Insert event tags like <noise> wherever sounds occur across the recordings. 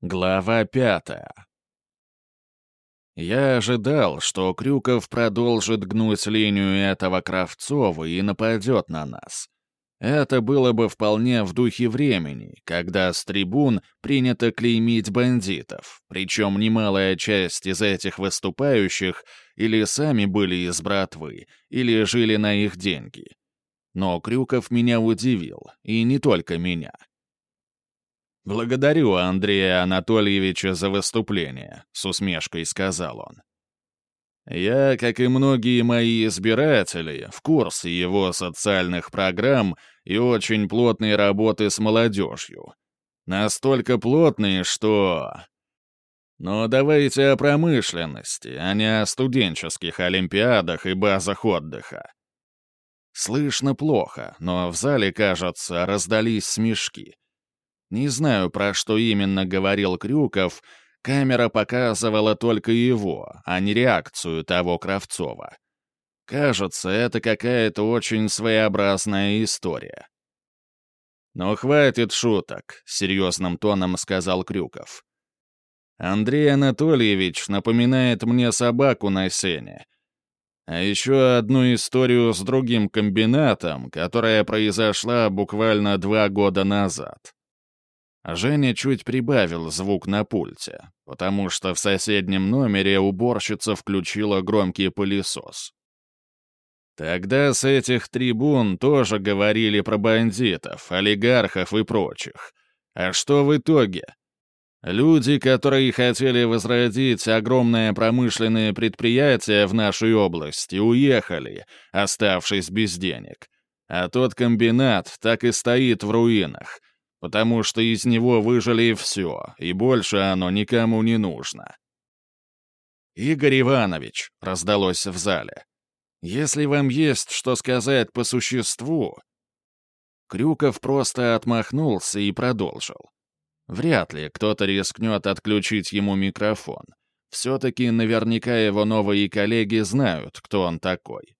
Глава пятая. Я ожидал, что Крюков продолжит гнуть линию этого Кравцова и нападет на нас. Это было бы вполне в духе времени, когда с трибун принято клеймить бандитов, причем немалая часть из этих выступающих или сами были из братвы, или жили на их деньги. Но Крюков меня удивил, и не только меня — «Благодарю Андрея Анатольевича за выступление», — с усмешкой сказал он. «Я, как и многие мои избиратели, в курсе его социальных программ и очень плотной работы с молодежью. Настолько плотные, что...» Но давайте о промышленности, а не о студенческих олимпиадах и базах отдыха. Слышно плохо, но в зале, кажется, раздались смешки. Не знаю, про что именно говорил Крюков, камера показывала только его, а не реакцию того Кравцова. Кажется, это какая-то очень своеобразная история. «Ну, хватит шуток», — серьезным тоном сказал Крюков. «Андрей Анатольевич напоминает мне собаку на сене. А еще одну историю с другим комбинатом, которая произошла буквально два года назад. Женя чуть прибавил звук на пульте, потому что в соседнем номере уборщица включила громкий пылесос. Тогда с этих трибун тоже говорили про бандитов, олигархов и прочих. А что в итоге? Люди, которые хотели возродить огромное промышленное предприятие в нашей области, уехали, оставшись без денег. А тот комбинат так и стоит в руинах, потому что из него выжили все, и больше оно никому не нужно. «Игорь Иванович», — раздалось в зале, — «если вам есть что сказать по существу...» Крюков просто отмахнулся и продолжил. Вряд ли кто-то рискнет отключить ему микрофон. Все-таки наверняка его новые коллеги знают, кто он такой.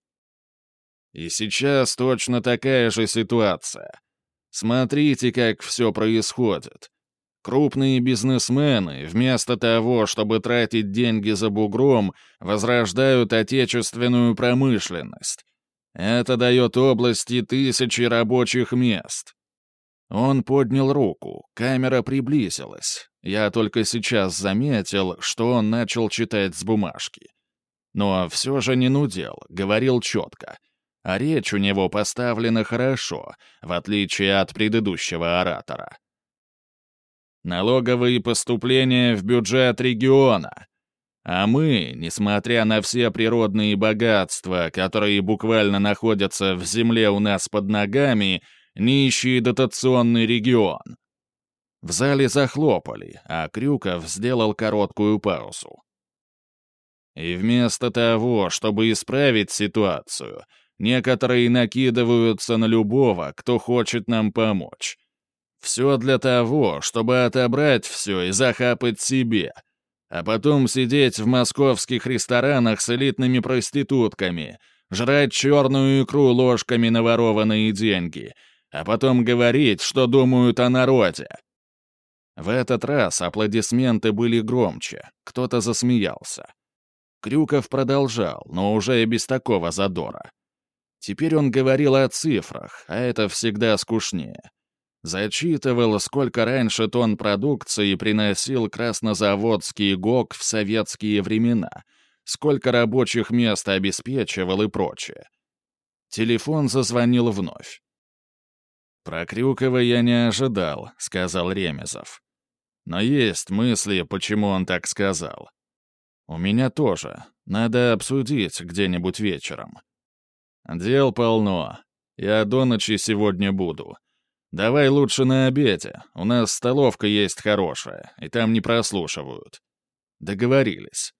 И сейчас точно такая же ситуация. Смотрите, как все происходит. Крупные бизнесмены, вместо того, чтобы тратить деньги за бугром, возрождают отечественную промышленность. Это дает области тысячи рабочих мест. Он поднял руку, камера приблизилась. Я только сейчас заметил, что он начал читать с бумажки. Но все же не нудел, говорил четко а речь у него поставлена хорошо, в отличие от предыдущего оратора. Налоговые поступления в бюджет региона. А мы, несмотря на все природные богатства, которые буквально находятся в земле у нас под ногами, нищий дотационный регион. В зале захлопали, а Крюков сделал короткую паузу. И вместо того, чтобы исправить ситуацию, Некоторые накидываются на любого, кто хочет нам помочь. Все для того, чтобы отобрать все и захапать себе, а потом сидеть в московских ресторанах с элитными проститутками, жрать черную икру ложками на ворованные деньги, а потом говорить, что думают о народе. В этот раз аплодисменты были громче, кто-то засмеялся. Крюков продолжал, но уже без такого задора. Теперь он говорил о цифрах, а это всегда скучнее. Зачитывал, сколько раньше тонн продукции приносил краснозаводский ГОК в советские времена, сколько рабочих мест обеспечивал и прочее. Телефон зазвонил вновь. «Про Крюкова я не ожидал», — сказал Ремезов. «Но есть мысли, почему он так сказал. У меня тоже. Надо обсудить где-нибудь вечером». «Дел полно. Я до ночи сегодня буду. Давай лучше на обеде. У нас столовка есть хорошая, и там не прослушивают». Договорились.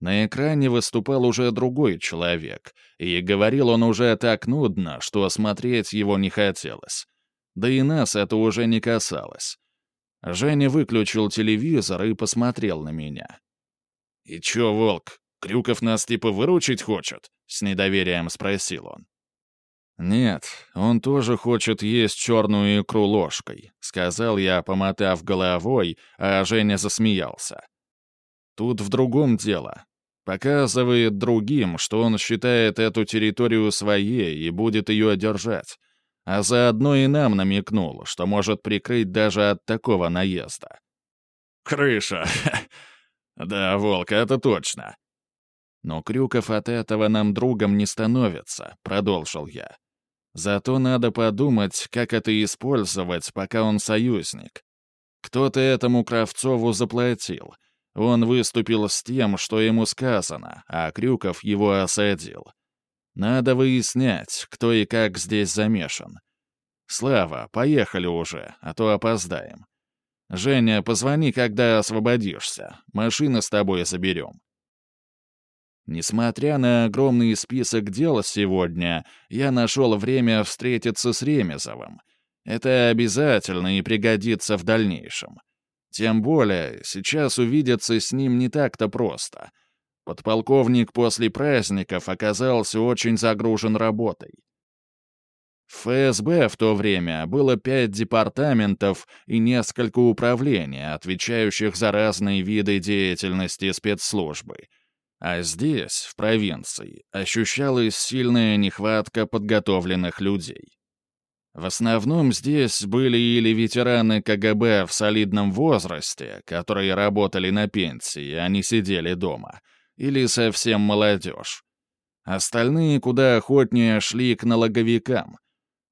На экране выступал уже другой человек, и говорил он уже так нудно, что смотреть его не хотелось. Да и нас это уже не касалось. Женя выключил телевизор и посмотрел на меня. «И чё, Волк, Крюков нас типа выручить хочет?» — с недоверием спросил он. «Нет, он тоже хочет есть черную икру ложкой», — сказал я, помотав головой, а Женя засмеялся. «Тут в другом дело. Показывает другим, что он считает эту территорию своей и будет ее держать, а заодно и нам намекнул, что может прикрыть даже от такого наезда». «Крыша! <laughs> да, Волк, это точно!» «Но Крюков от этого нам другом не становится», — продолжил я. Зато надо подумать, как это использовать, пока он союзник. Кто-то этому Кравцову заплатил. Он выступил с тем, что ему сказано, а Крюков его осадил. Надо выяснять, кто и как здесь замешан. Слава, поехали уже, а то опоздаем. Женя, позвони, когда освободишься. Машины с тобой заберем. Несмотря на огромный список дел сегодня, я нашел время встретиться с Ремезовым. Это обязательно и пригодится в дальнейшем. Тем более, сейчас увидеться с ним не так-то просто. Подполковник после праздников оказался очень загружен работой. В ФСБ в то время было пять департаментов и несколько управлений, отвечающих за разные виды деятельности спецслужбы — а здесь, в провинции, ощущалась сильная нехватка подготовленных людей. В основном здесь были или ветераны КГБ в солидном возрасте, которые работали на пенсии, а не сидели дома, или совсем молодежь. Остальные куда охотнее шли к налоговикам.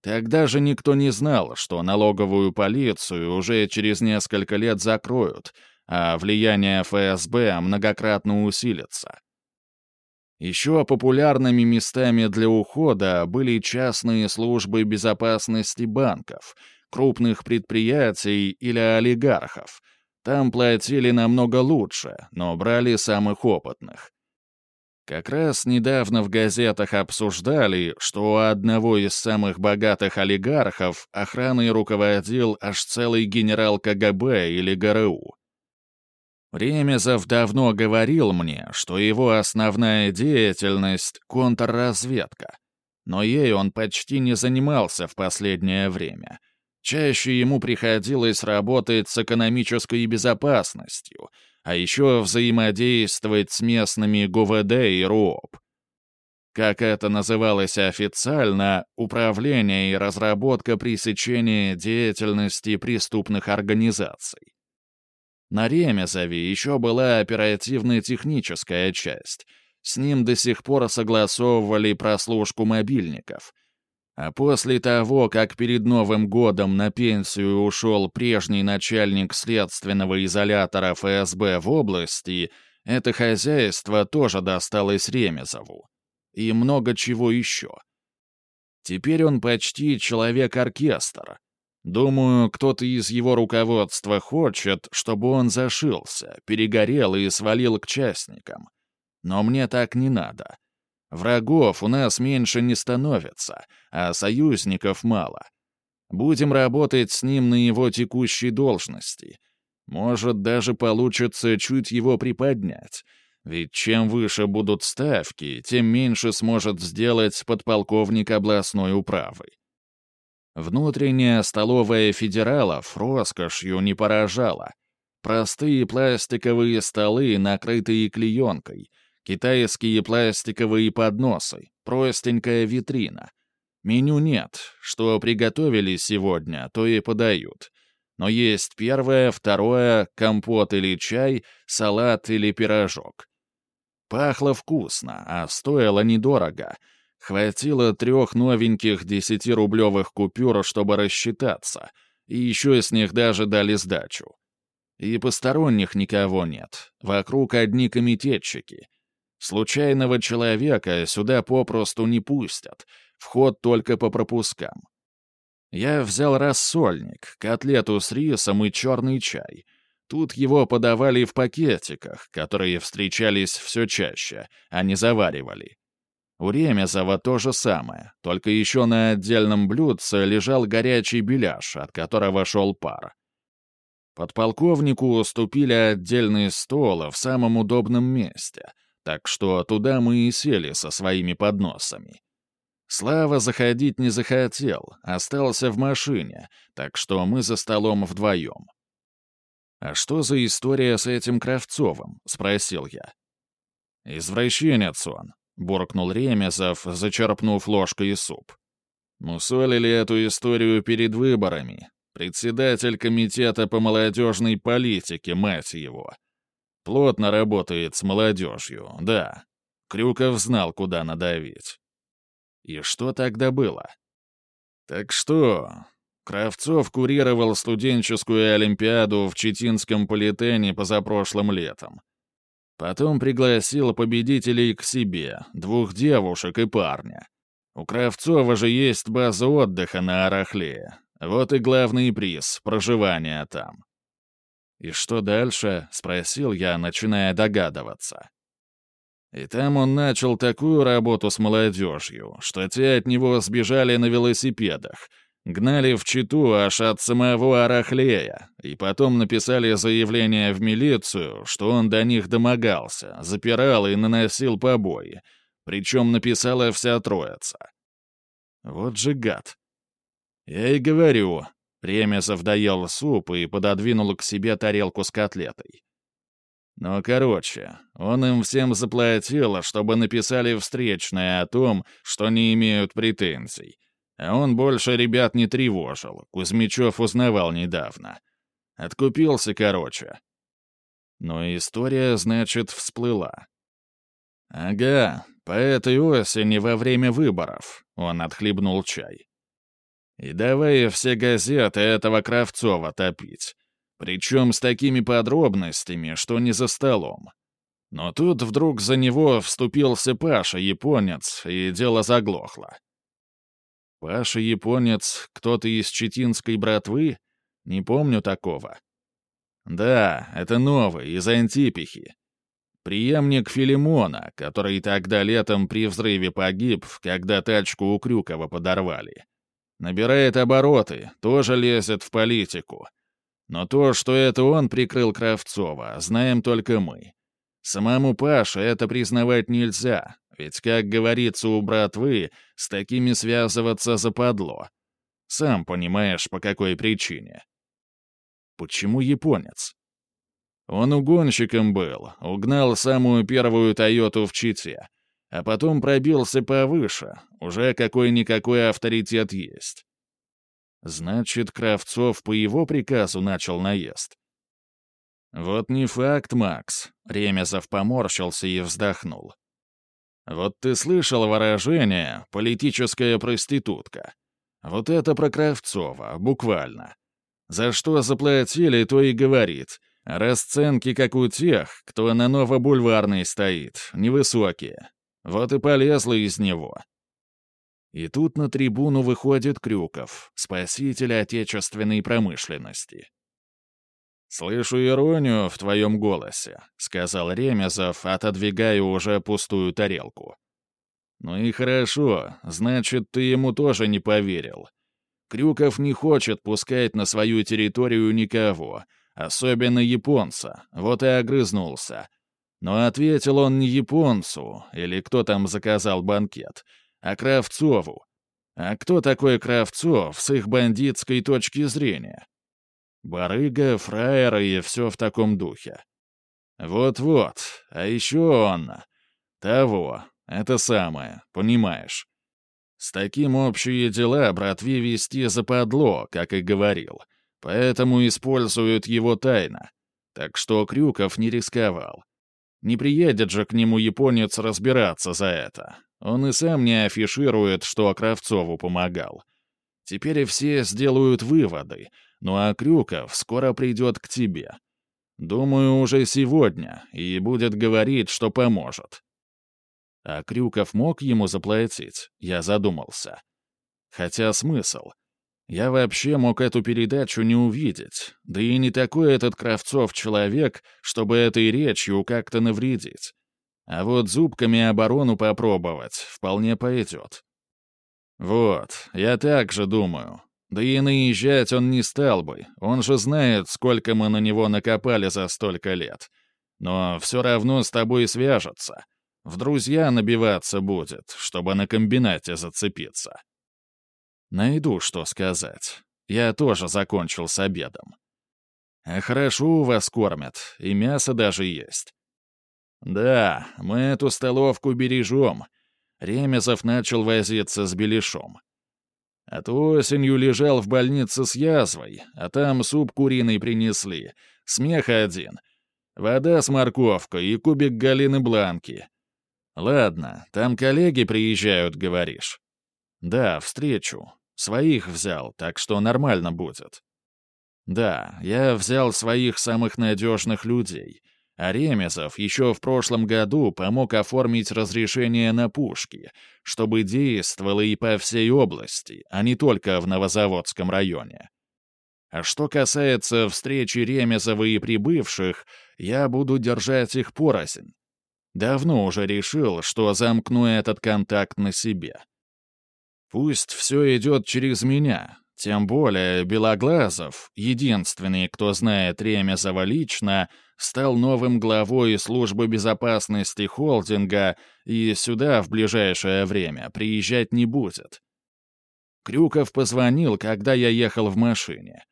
Тогда же никто не знал, что налоговую полицию уже через несколько лет закроют — а влияние ФСБ многократно усилится. Еще популярными местами для ухода были частные службы безопасности банков, крупных предприятий или олигархов. Там платили намного лучше, но брали самых опытных. Как раз недавно в газетах обсуждали, что у одного из самых богатых олигархов охраной руководил аж целый генерал КГБ или ГРУ. Ремезов давно говорил мне, что его основная деятельность — контрразведка. Но ей он почти не занимался в последнее время. Чаще ему приходилось работать с экономической безопасностью, а еще взаимодействовать с местными ГУВД и РУОП. Как это называлось официально, управление и разработка пресечения деятельности преступных организаций. На Ремезове еще была оперативно-техническая часть. С ним до сих пор согласовывали прослушку мобильников. А после того, как перед Новым годом на пенсию ушел прежний начальник следственного изолятора ФСБ в области, это хозяйство тоже досталось Ремезову. И много чего еще. Теперь он почти человек-оркестр, Думаю, кто-то из его руководства хочет, чтобы он зашился, перегорел и свалил к частникам. Но мне так не надо. Врагов у нас меньше не становится, а союзников мало. Будем работать с ним на его текущей должности. Может, даже получится чуть его приподнять. Ведь чем выше будут ставки, тем меньше сможет сделать подполковник областной управы. Внутренняя столовая федералов роскошью не поражала. Простые пластиковые столы, накрытые клеенкой, китайские пластиковые подносы, простенькая витрина. Меню нет, что приготовили сегодня, то и подают. Но есть первое, второе, компот или чай, салат или пирожок. Пахло вкусно, а стоило недорого — Хватило трех новеньких десятирублевых купюр, чтобы рассчитаться, и еще с них даже дали сдачу. И посторонних никого нет, вокруг одни комитетчики. Случайного человека сюда попросту не пустят, вход только по пропускам. Я взял рассольник, котлету с рисом и черный чай. Тут его подавали в пакетиках, которые встречались все чаще, а не заваривали. У Ремезова то же самое, только еще на отдельном блюдце лежал горячий беляш, от которого шел пар. Подполковнику уступили отдельный стол в самом удобном месте, так что туда мы и сели со своими подносами. Слава заходить не захотел, остался в машине, так что мы за столом вдвоем. «А что за история с этим Кравцовым?» — спросил я. «Извращенец он», — буркнул Ремезов, зачерпнув ложкой суп. Мусолили эту историю перед выборами. Председатель комитета по молодежной политике, мать его. Плотно работает с молодежью, да. Крюков знал, куда надавить. И что тогда было? Так что, Кравцов курировал студенческую олимпиаду в Читинском политене позапрошлым летом. Потом пригласил победителей к себе, двух девушек и парня. У Кравцова же есть база отдыха на Арахлее. Вот и главный приз — проживание там. «И что дальше?» — спросил я, начиная догадываться. И там он начал такую работу с молодежью, что те от него сбежали на велосипедах, гнали в Читу аж от самого Арахлея, и потом написали заявление в милицию, что он до них домогался, запирал и наносил побои, причем написала вся троица. Вот же гад. Я и говорю. Ремесов доел суп и пододвинул к себе тарелку с котлетой. Ну, короче, он им всем заплатил, чтобы написали встречное о том, что не имеют претензий. Он больше ребят не тревожил, Кузьмичев узнавал недавно. Откупился, короче. Но история, значит, всплыла. «Ага, по этой осени во время выборов», — он отхлебнул чай. «И давай все газеты этого Кравцова топить. Причем с такими подробностями, что не за столом. Но тут вдруг за него вступился Паша, японец, и дело заглохло. Паша, японец, кто-то из читинской братвы? Не помню такого. Да, это новый, из Антипихи. Преемник Филимона, который тогда летом при взрыве погиб, когда тачку у Крюкова подорвали. Набирает обороты, тоже лезет в политику. Но то, что это он прикрыл Кравцова, знаем только мы. Самому Паше это признавать нельзя, ведь, как говорится у братвы, с такими связываться западло. Сам понимаешь, по какой причине. Почему японец? Он угонщиком был, угнал самую первую «Тойоту» в Чите, а потом пробился повыше, уже какой-никакой авторитет есть. Значит, Кравцов по его приказу начал наезд. Вот не факт, Макс. Ремезов поморщился и вздохнул. Вот ты слышал выражение «политическая проститутка». Вот это про Кравцова, буквально. За что заплатили, то и говорит. Расценки, как у тех, кто на Новобульварной стоит, невысокие. Вот и полезло из него. И тут на трибуну выходит Крюков, спаситель отечественной промышленности. «Слышу иронию в твоем голосе», — сказал Ремезов, отодвигая уже пустую тарелку. «Ну и хорошо, значит, ты ему тоже не поверил. Крюков не хочет пускать на свою территорию никого, особенно японца, вот и огрызнулся. Но ответил он не японцу, или кто там заказал банкет, а Кравцову. А кто такой Кравцов с их бандитской точки зрения? Барыга, фраера и все в таком духе. Вот-вот, а еще он... Того, это самое, понимаешь. С таким общие дела братве вести западло, как и говорил, поэтому используют его тайно. Так что Крюков не рисковал. Не приедет же к нему японец разбираться за это. Он и сам не афиширует, что Кравцову помогал. Теперь все сделают выводы, ну а Крюков скоро придет к тебе. Думаю, уже сегодня, и будет говорить, что поможет. А Крюков мог ему заплатить? Я задумался. Хотя смысл? Я вообще мог эту передачу не увидеть, да и не такой этот Кравцов человек, чтобы этой речью как-то навредить. А вот зубками оборону попробовать вполне пойдет. Вот, я так же думаю. Да и наезжать он не стал бы, он же знает, сколько мы на него накопали за столько лет. Но все равно с тобой свяжется. В друзья набиваться будет, чтобы на комбинате зацепиться. Найду, что сказать. Я тоже закончил с обедом. А хорошо вас кормят, и мясо даже есть. Да, мы эту столовку бережем. Ремезов начал возиться с беляшом. А то осенью лежал в больнице с язвой, а там суп куриный принесли. Смех один. Вода с морковкой и кубик Галины Бланки. Ладно, там коллеги приезжают, говоришь. Да, встречу. Своих взял, так что нормально будет. Да, я взял своих самых надежных людей. А Ремезов еще в прошлом году помог оформить разрешение на пушки, чтобы действовало и по всей области, а не только в Новозаводском районе. А что касается встречи Ремезова и прибывших, я буду держать их порознь. Давно уже решил, что замкну этот контакт на себе. Пусть все идет через меня, тем более Белоглазов, единственный, кто знает Ремезова лично, стал новым главой службы безопасности холдинга и сюда в ближайшее время приезжать не будет. Крюков позвонил, когда я ехал в машине.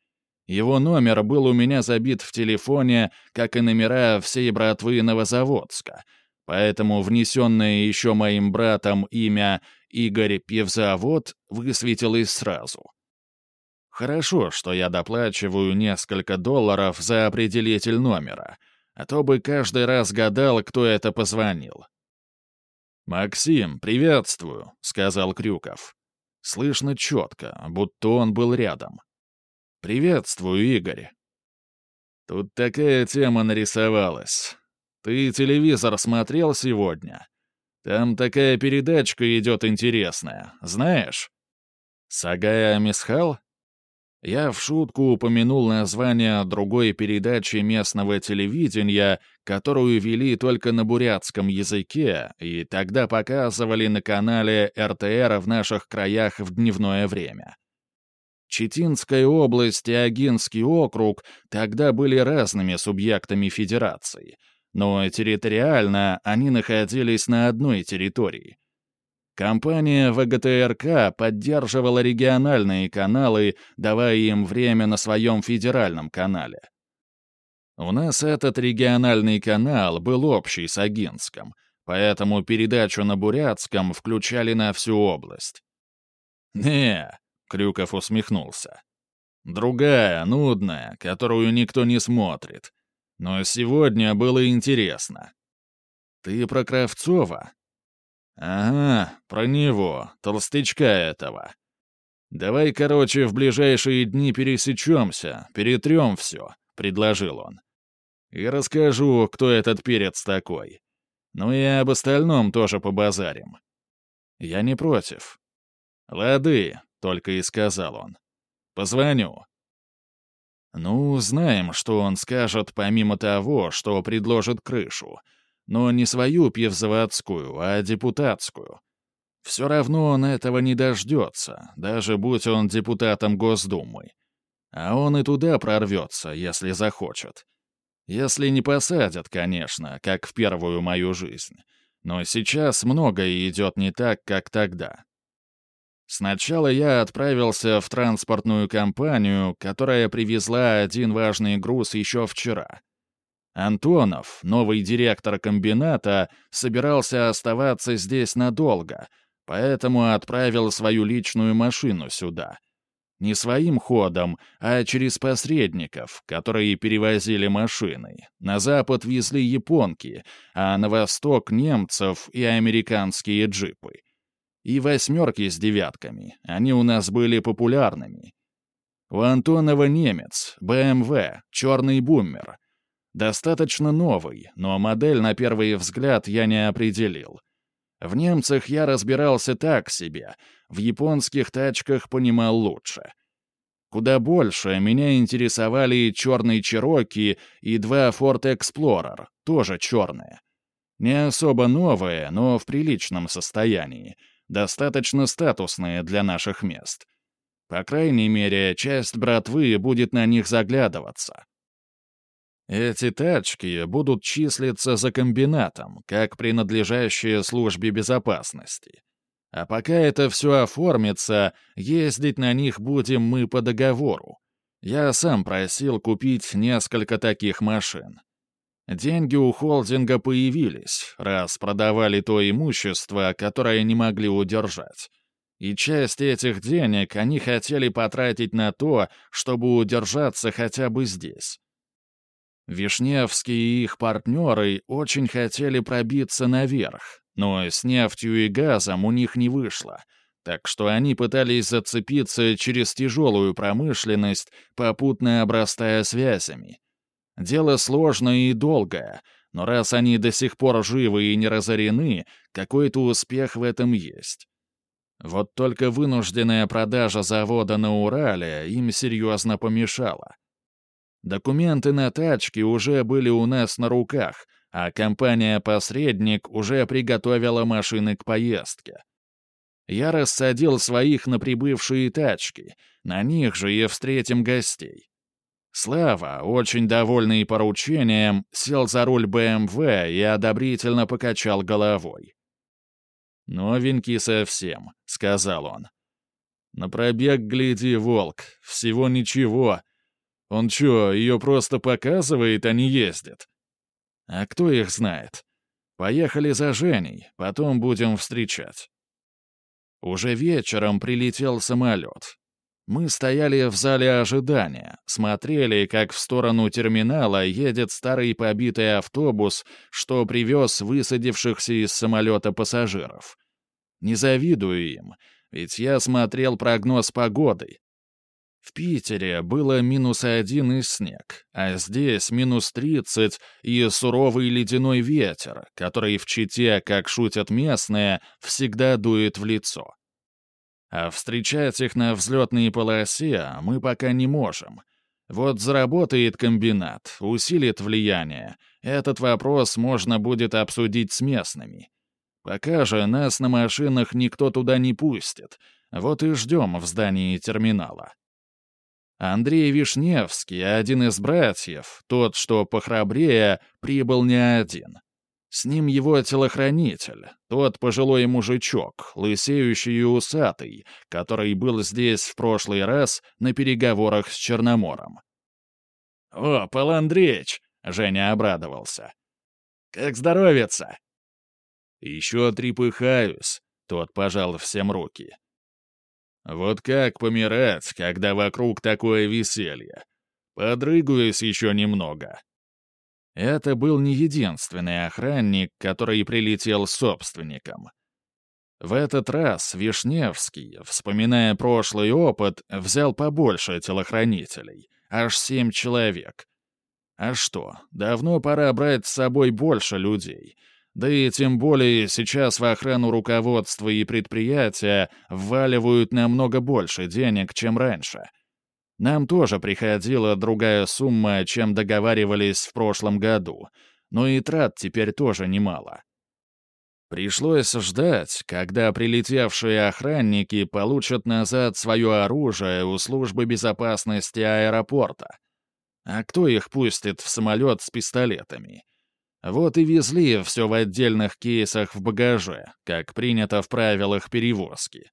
Его номер был у меня забит в телефоне, как и номера всей братвы Новозаводска, поэтому внесенное еще моим братом имя Игорь Певзавод высветилось сразу. Хорошо, что я доплачиваю несколько долларов за определитель номера, а то бы каждый раз гадал, кто это позвонил. «Максим, приветствую», — сказал Крюков. Слышно четко, будто он был рядом. «Приветствую, Игорь». «Тут такая тема нарисовалась. Ты телевизор смотрел сегодня? Там такая передачка идет интересная, знаешь?» «Сагая Мисхал?» Я в шутку упомянул название другой передачи местного телевидения, которую вели только на бурятском языке, и тогда показывали на канале РТР в наших краях в дневное время. Читинская область и Агинский округ тогда были разными субъектами федерации, но территориально они находились на одной территории — Компания ВГТРК поддерживала региональные каналы, давая им время на своем федеральном канале. У нас этот региональный канал был общий с Агинском, поэтому передачу на бурятском включали на всю область. «Не», — Крюков усмехнулся. «Другая, нудная, которую никто не смотрит. Но сегодня было интересно». «Ты про Кравцова?» «Ага, про него, толстячка этого. Давай, короче, в ближайшие дни пересечемся, перетрем все», — предложил он. «И расскажу, кто этот перец такой. Ну и об остальном тоже побазарим». «Я не против». «Лады», — только и сказал он. «Позвоню». «Ну, знаем, что он скажет, помимо того, что предложит крышу», но не свою пьевзаводскую, а депутатскую. Все равно он этого не дождется, даже будь он депутатом Госдумы. А он и туда прорвется, если захочет. Если не посадят, конечно, как в первую мою жизнь. Но сейчас многое идет не так, как тогда. Сначала я отправился в транспортную компанию, которая привезла один важный груз еще вчера — Антонов, новый директор комбината, собирался оставаться здесь надолго, поэтому отправил свою личную машину сюда. Не своим ходом, а через посредников, которые перевозили машины. На запад везли японки, а на восток — немцев и американские джипы. И восьмерки с девятками, они у нас были популярными. У Антонова немец, БМВ, черный бумер — Достаточно новый, но модель на первый взгляд я не определил. В немцах я разбирался так себе, в японских тачках понимал лучше. Куда больше меня интересовали черный Чероки и два Ford Explorer, тоже черные. Не особо новые, но в приличном состоянии, достаточно статусные для наших мест. По крайней мере, часть братвы будет на них заглядываться. Эти тачки будут числиться за комбинатом, как принадлежащие службе безопасности. А пока это все оформится, ездить на них будем мы по договору. Я сам просил купить несколько таких машин. Деньги у холдинга появились, раз продавали то имущество, которое не могли удержать. И часть этих денег они хотели потратить на то, чтобы удержаться хотя бы здесь. Вишневский и их партнеры очень хотели пробиться наверх, но с нефтью и газом у них не вышло, так что они пытались зацепиться через тяжелую промышленность, попутно обрастая связями. Дело сложное и долгое, но раз они до сих пор живы и не разорены, какой-то успех в этом есть. Вот только вынужденная продажа завода на Урале им серьезно помешала. Документы на тачки уже были у нас на руках, а компания-посредник уже приготовила машины к поездке. Я рассадил своих на прибывшие тачки, на них же и встретим гостей. Слава, очень довольный поручением, сел за руль БМВ и одобрительно покачал головой. «Новенький совсем», — сказал он. «На пробег гляди, волк, всего ничего. Он чё, ее просто показывает, а не ездит?» «А кто их знает? Поехали за Женей, потом будем встречать». Уже вечером прилетел самолет. Мы стояли в зале ожидания, смотрели, как в сторону терминала едет старый побитый автобус, что привез высадившихся из самолета пассажиров. Не завидую им, ведь я смотрел прогноз погоды. В Питере было минус один и снег, а здесь минус тридцать и суровый ледяной ветер, который в Чите, как шутят местные, всегда дует в лицо. А встречать их на взлетной полосе мы пока не можем. Вот заработает комбинат, усилит влияние. Этот вопрос можно будет обсудить с местными. Пока же нас на машинах никто туда не пустит. Вот и ждем в здании терминала. Андрей Вишневский, один из братьев, тот, что похрабрее, прибыл не один. С ним его телохранитель, тот пожилой мужичок, лысеющий и усатый, который был здесь в прошлый раз на переговорах с Черномором. «О, Пал Андреевич!» — Женя обрадовался. «Как здоровится?» «Еще трепыхаюсь», — тот пожал всем руки. «Вот как помирать, когда вокруг такое веселье? Подрыгаюсь еще немного». Это был не единственный охранник, который прилетел собственником. В этот раз Вишневский, вспоминая прошлый опыт, взял побольше телохранителей, аж семь человек. А что, давно пора брать с собой больше людей. Да и тем более сейчас в охрану руководства и предприятия вваливают намного больше денег, чем раньше — нам тоже приходила другая сумма, чем договаривались в прошлом году, но и трат теперь тоже немало. Пришлось ждать, когда прилетевшие охранники получат назад свое оружие у службы безопасности аэропорта. А кто их пустит в самолет с пистолетами? Вот и везли все в отдельных кейсах в багаже, как принято в правилах перевозки.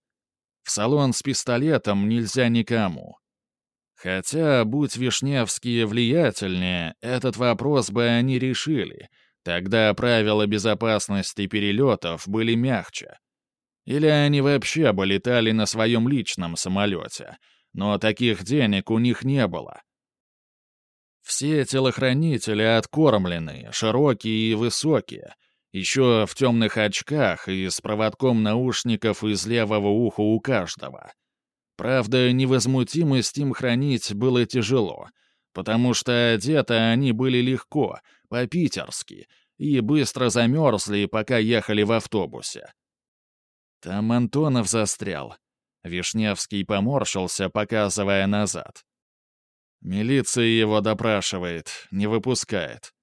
В салон с пистолетом нельзя никому. Хотя, будь Вишневские влиятельнее, этот вопрос бы они решили. Тогда правила безопасности перелетов были мягче. Или они вообще бы летали на своем личном самолете, но таких денег у них не было. Все телохранители откормленные, широкие и высокие, еще в темных очках и с проводком наушников из левого уха у каждого. Правда, невозмутимость им хранить было тяжело, потому что одеты они были легко, по-питерски, и быстро замерзли, пока ехали в автобусе. Там Антонов застрял. Вишневский поморщился, показывая назад. Милиция его допрашивает, не выпускает.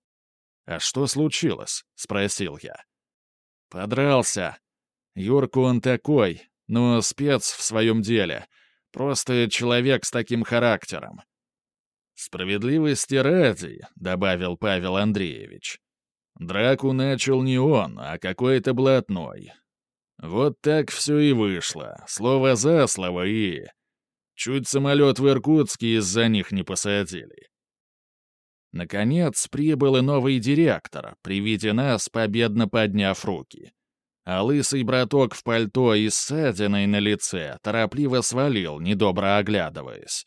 «А что случилось?» — спросил я. «Подрался. Юрку он такой, но спец в своем деле. Просто человек с таким характером. «Справедливости ради», — добавил Павел Андреевич. «Драку начал не он, а какой-то блатной. Вот так все и вышло, слово за слово и... Чуть самолет в Иркутске из-за них не посадили». Наконец прибыл и новый директор, при виде нас победно подняв руки. А лысый браток в пальто и ссадиной на лице торопливо свалил, недобро оглядываясь.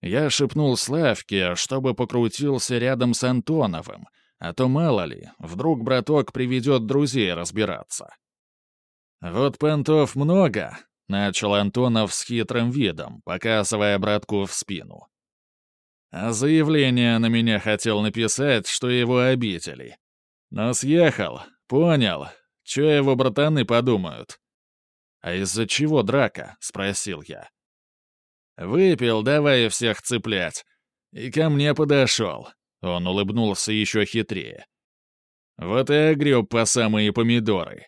Я шепнул Славке, чтобы покрутился рядом с Антоновым, а то, мало ли, вдруг браток приведет друзей разбираться. «Вот понтов много», — начал Антонов с хитрым видом, показывая братку в спину. А заявление на меня хотел написать, что его обидели. Но съехал, понял, что его братаны подумают. «А из-за чего драка?» — спросил я. Выпил, давай всех цеплять. И ко мне подошел. Он улыбнулся еще хитрее. Вот и огреб по самые помидоры.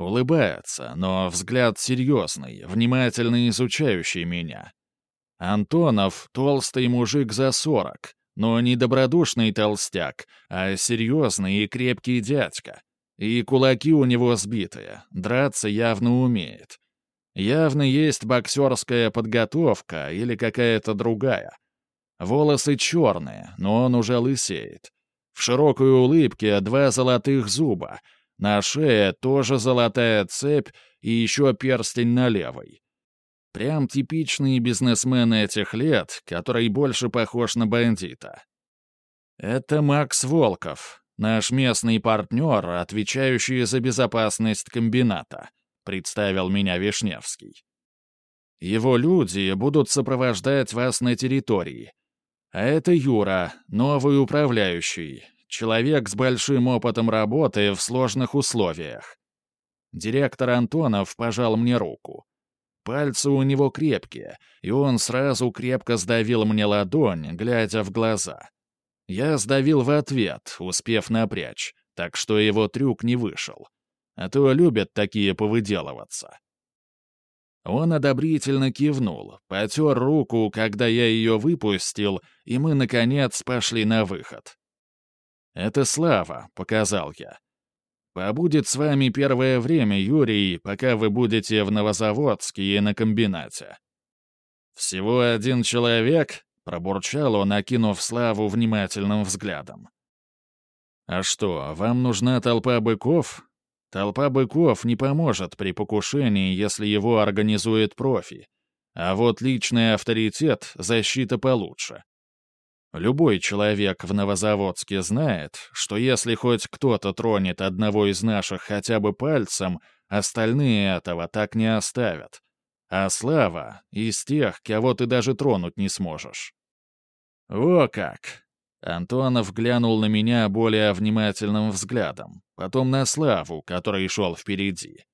Улыбается, но взгляд серьезный, внимательно изучающий меня. Антонов — толстый мужик за сорок, но не добродушный толстяк, а серьезный и крепкий дядька. И кулаки у него сбитые, драться явно умеет. Явно есть боксерская подготовка или какая-то другая. Волосы черные, но он уже лысеет. В широкой улыбке два золотых зуба. На шее тоже золотая цепь и еще перстень на левой. Прям типичный бизнесмен этих лет, который больше похож на бандита. Это Макс Волков, наш местный партнер, отвечающий за безопасность комбината представил меня Вишневский. Его люди будут сопровождать вас на территории. А это Юра, новый управляющий, человек с большим опытом работы в сложных условиях. Директор Антонов пожал мне руку. Пальцы у него крепкие, и он сразу крепко сдавил мне ладонь, глядя в глаза. Я сдавил в ответ, успев напрячь, так что его трюк не вышел а то любят такие повыделываться. Он одобрительно кивнул, потер руку, когда я ее выпустил, и мы, наконец, пошли на выход. «Это Слава», — показал я. «Побудет с вами первое время, Юрий, пока вы будете в Новозаводске и на комбинате». «Всего один человек?» — пробурчал он, окинув Славу внимательным взглядом. «А что, вам нужна толпа быков?» Толпа быков не поможет при покушении, если его организует профи. А вот личный авторитет — защита получше. Любой человек в Новозаводске знает, что если хоть кто-то тронет одного из наших хотя бы пальцем, остальные этого так не оставят. А Слава — из тех, кого ты даже тронуть не сможешь. О как! Антонов глянул на меня более внимательным взглядом, потом на Славу, который шел впереди.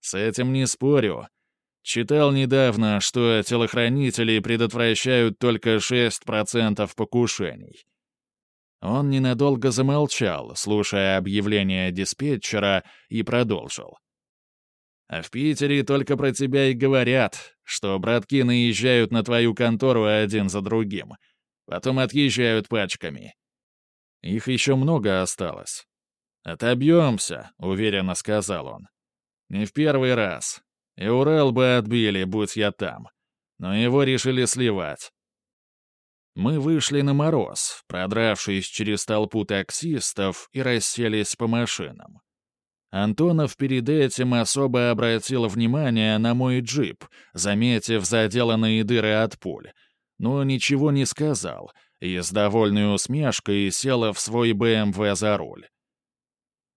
«С этим не спорю. Читал недавно, что телохранители предотвращают только 6% покушений». Он ненадолго замолчал, слушая объявление диспетчера, и продолжил. «А в Питере только про тебя и говорят, что братки наезжают на твою контору один за другим» Потом отъезжают пачками. Их еще много осталось. «Отобьемся», — уверенно сказал он. «Не в первый раз. И Урал бы отбили, будь я там. Но его решили сливать». Мы вышли на мороз, продравшись через толпу таксистов и расселись по машинам. Антонов перед этим особо обратил внимание на мой джип, заметив заделанные дыры от пуль, но ничего не сказал и с довольной усмешкой села в свой БМВ за руль.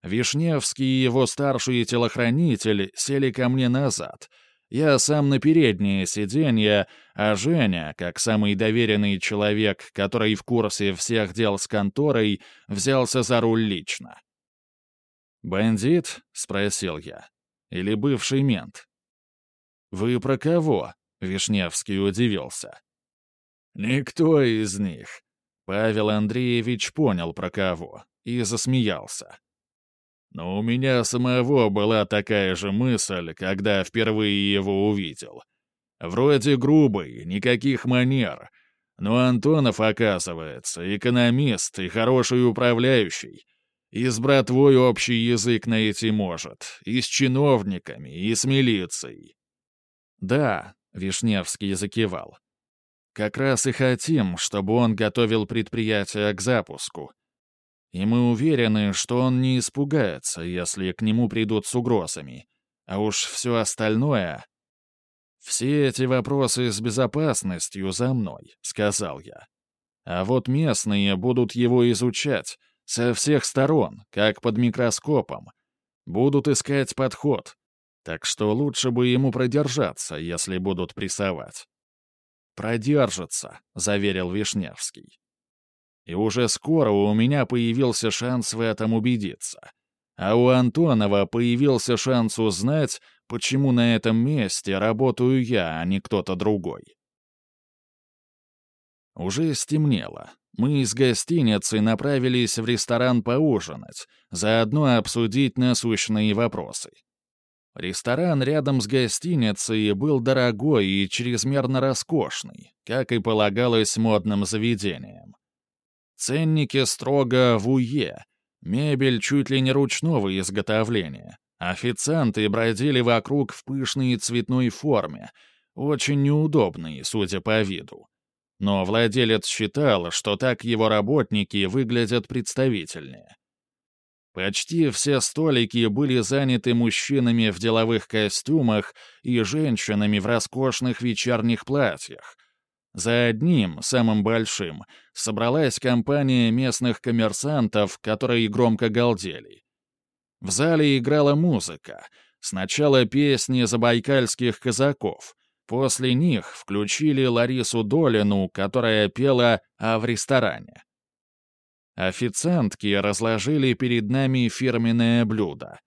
Вишневский и его старший телохранитель сели ко мне назад. Я сам на переднее сиденье, а Женя, как самый доверенный человек, который в курсе всех дел с конторой, взялся за руль лично. «Бандит?» — спросил я. «Или бывший мент?» «Вы про кого?» — Вишневский удивился. «Никто из них». Павел Андреевич понял про кого и засмеялся. Но у меня самого была такая же мысль, когда впервые его увидел. Вроде грубый, никаких манер, Но Антонов, оказывается, экономист и хороший управляющий. И с братвой общий язык найти может, и с чиновниками, и с милицией. Да, Вишневский закивал. Как раз и хотим, чтобы он готовил предприятие к запуску. И мы уверены, что он не испугается, если к нему придут с угрозами. А уж все остальное... «Все эти вопросы с безопасностью за мной», — сказал я. «А вот местные будут его изучать, со всех сторон, как под микроскопом. Будут искать подход. Так что лучше бы ему продержаться, если будут прессовать». «Продержится», — заверил Вишневский. И уже скоро у меня появился шанс в этом убедиться. А у Антонова появился шанс узнать, почему на этом месте работаю я, а не кто-то другой. Уже стемнело. Мы из гостиницы направились в ресторан поужинать, заодно обсудить насущные вопросы. Ресторан рядом с гостиницей был дорогой и чрезмерно роскошный, как и полагалось модным заведениям. Ценники строго в УЕ, мебель чуть ли не ручного изготовления. Официанты бродили вокруг в пышной цветной форме, очень неудобной, судя по виду. Но владелец считал, что так его работники выглядят представительнее. Почти все столики были заняты мужчинами в деловых костюмах и женщинами в роскошных вечерних платьях. За одним, самым большим, собралась компания местных коммерсантов, которые громко галдели. В зале играла музыка. Сначала песни забайкальских казаков. После них включили Ларису Долину, которая пела «А в ресторане». Официантки разложили перед нами фирменное блюдо.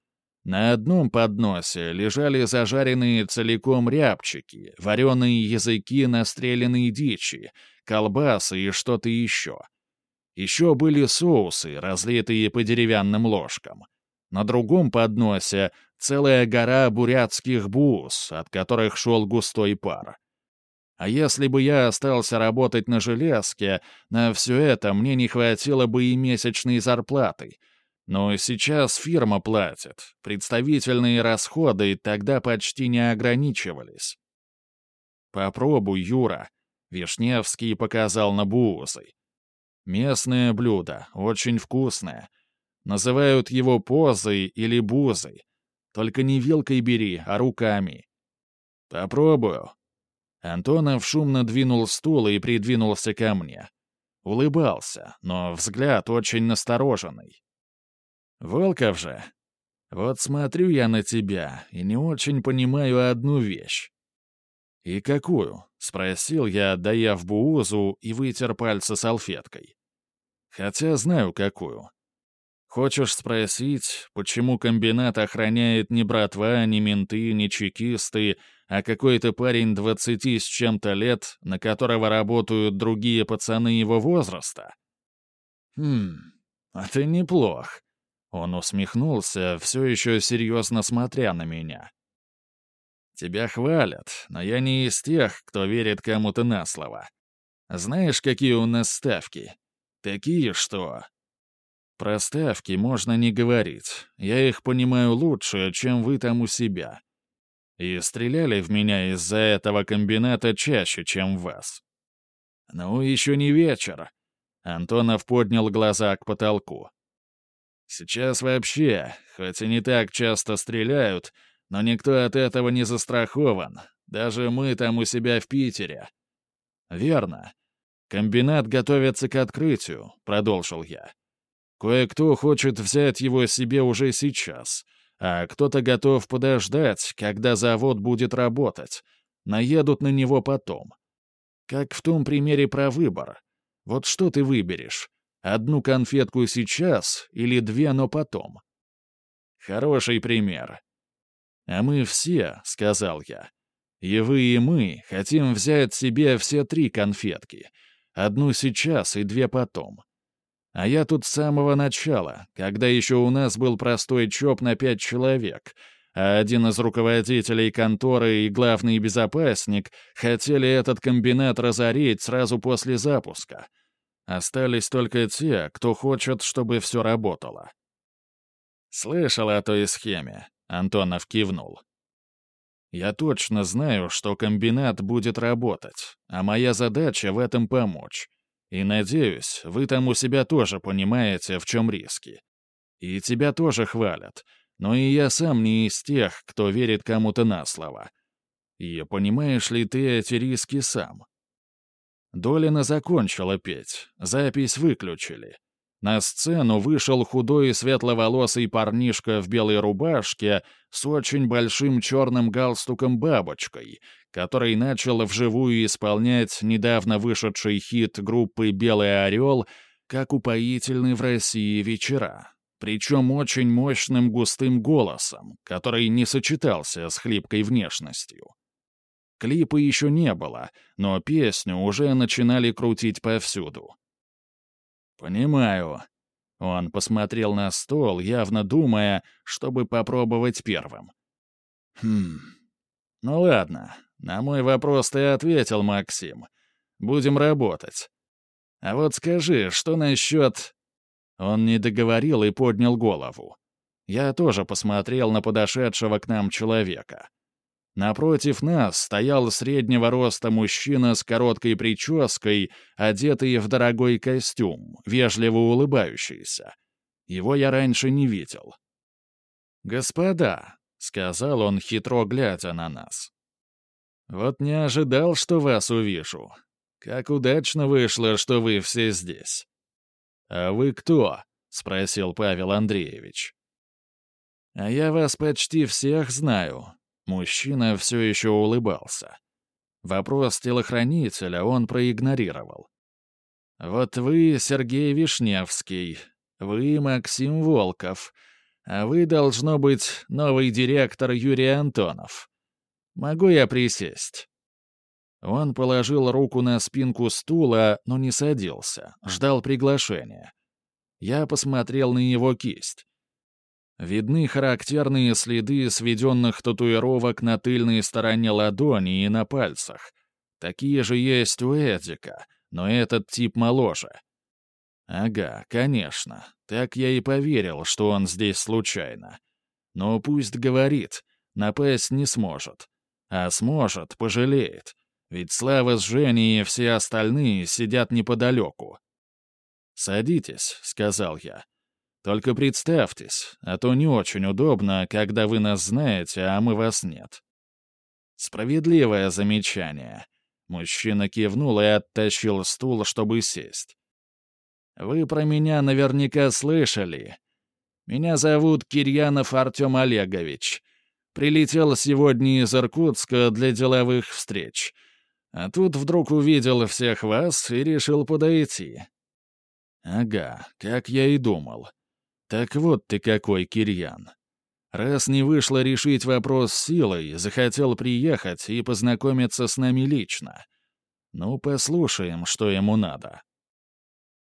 На одном подносе лежали зажаренные целиком рябчики, вареные языки настреленной дичи, колбасы и что-то еще. Еще были соусы, разлитые по деревянным ложкам. На другом подносе целая гора бурятских бус, от которых шел густой пар. А если бы я остался работать на железке, на все это мне не хватило бы и месячной зарплаты. Но сейчас фирма платит, представительные расходы тогда почти не ограничивались. «Попробуй, Юра», — Вишневский показал на буузы. «Местное блюдо, очень вкусное. Называют его позой или бузой. Только не вилкой бери, а руками». «Попробую», Антонов шумно двинул стул и придвинулся ко мне. Улыбался, но взгляд очень настороженный. «Волков же, вот смотрю я на тебя и не очень понимаю одну вещь». «И какую?» — спросил я, дая в буузу и вытер пальцы салфеткой. «Хотя знаю, какую. Хочешь спросить, почему комбинат охраняет ни братва, ни менты, ни чекисты, а какой-то парень двадцати с чем-то лет, на которого работают другие пацаны его возраста? Хм, а ты неплох. Он усмехнулся, все еще серьезно смотря на меня. Тебя хвалят, но я не из тех, кто верит кому-то на слово. Знаешь, какие у нас ставки? Такие, что... Про ставки можно не говорить. Я их понимаю лучше, чем вы там у себя. И стреляли в меня из-за этого комбината чаще, чем вас. Ну, еще не вечер. Антонов поднял глаза к потолку. Сейчас вообще, хоть и не так часто стреляют, но никто от этого не застрахован. Даже мы там у себя в Питере. Верно. Комбинат готовится к открытию, продолжил я. Кое-кто хочет взять его себе уже сейчас — а кто-то готов подождать, когда завод будет работать. Наедут на него потом. Как в том примере про выбор. Вот что ты выберешь? Одну конфетку сейчас или две, но потом? Хороший пример. А мы все, — сказал я, — и вы, и мы хотим взять себе все три конфетки. Одну сейчас и две потом. А я тут с самого начала, когда еще у нас был простой ЧОП на пять человек, а один из руководителей конторы и главный безопасник хотели этот комбинат разорить сразу после запуска. Остались только те, кто хочет, чтобы все работало. «Слышал о той схеме», — Антонов кивнул. «Я точно знаю, что комбинат будет работать, а моя задача в этом помочь. И надеюсь, вы там у себя тоже понимаете, в чем риски. И тебя тоже хвалят, но и я сам не из тех, кто верит кому-то на слово. И понимаешь ли ты эти риски сам?» Долина закончила петь, запись выключили. На сцену вышел худой светловолосый парнишка в белой рубашке с очень большим черным галстуком-бабочкой, который начал вживую исполнять недавно вышедший хит группы «Белый орел» как упоительный в России вечера. Причем очень мощным густым голосом, который не сочетался с хлипкой внешностью. Клипа еще не было, но песню уже начинали крутить повсюду. «Понимаю». Он посмотрел на стол, явно думая, чтобы попробовать первым. «Хм... Ну ладно, на мой вопрос ты ответил, Максим. Будем работать. А вот скажи, что насчет...» Он не договорил и поднял голову. Я тоже посмотрел на подошедшего к нам человека. Напротив нас стоял среднего роста мужчина с короткой прической, одетый в дорогой костюм, вежливо улыбающийся. Его я раньше не видел. «Господа», — сказал он, хитро глядя на нас, — «вот не ожидал, что вас увижу. Как удачно вышло, что вы все здесь». «А вы кто?» — спросил Павел Андреевич. «А я вас почти всех знаю», Мужчина все еще улыбался. Вопрос телохранителя он проигнорировал. «Вот вы, Сергей Вишневский, вы, Максим Волков, а вы, должно быть, новый директор Юрий Антонов. Могу я присесть?» Он положил руку на спинку стула, но не садился, ждал приглашения. Я посмотрел на его кисть. Видны характерные следы сведенных татуировок на тыльной стороне ладони и на пальцах. Такие же есть у Эдика, но этот тип моложе. Ага, конечно. Так я и поверил, что он здесь случайно. Но пусть говорит, напасть не сможет. А сможет, пожалеет. Ведь Слава с Женей и все остальные сидят неподалеку. «Садитесь», — сказал я. Только представьтесь, а то не очень удобно, когда вы нас знаете, а мы вас нет». Справедливое замечание. Мужчина кивнул и оттащил стул, чтобы сесть. «Вы про меня наверняка слышали. Меня зовут Кирьянов Артем Олегович. Прилетел сегодня из Иркутска для деловых встреч. А тут вдруг увидел всех вас и решил подойти». «Ага, как я и думал. Так вот ты какой, Кирьян. Раз не вышло решить вопрос силой, захотел приехать и познакомиться с нами лично. Ну, послушаем, что ему надо.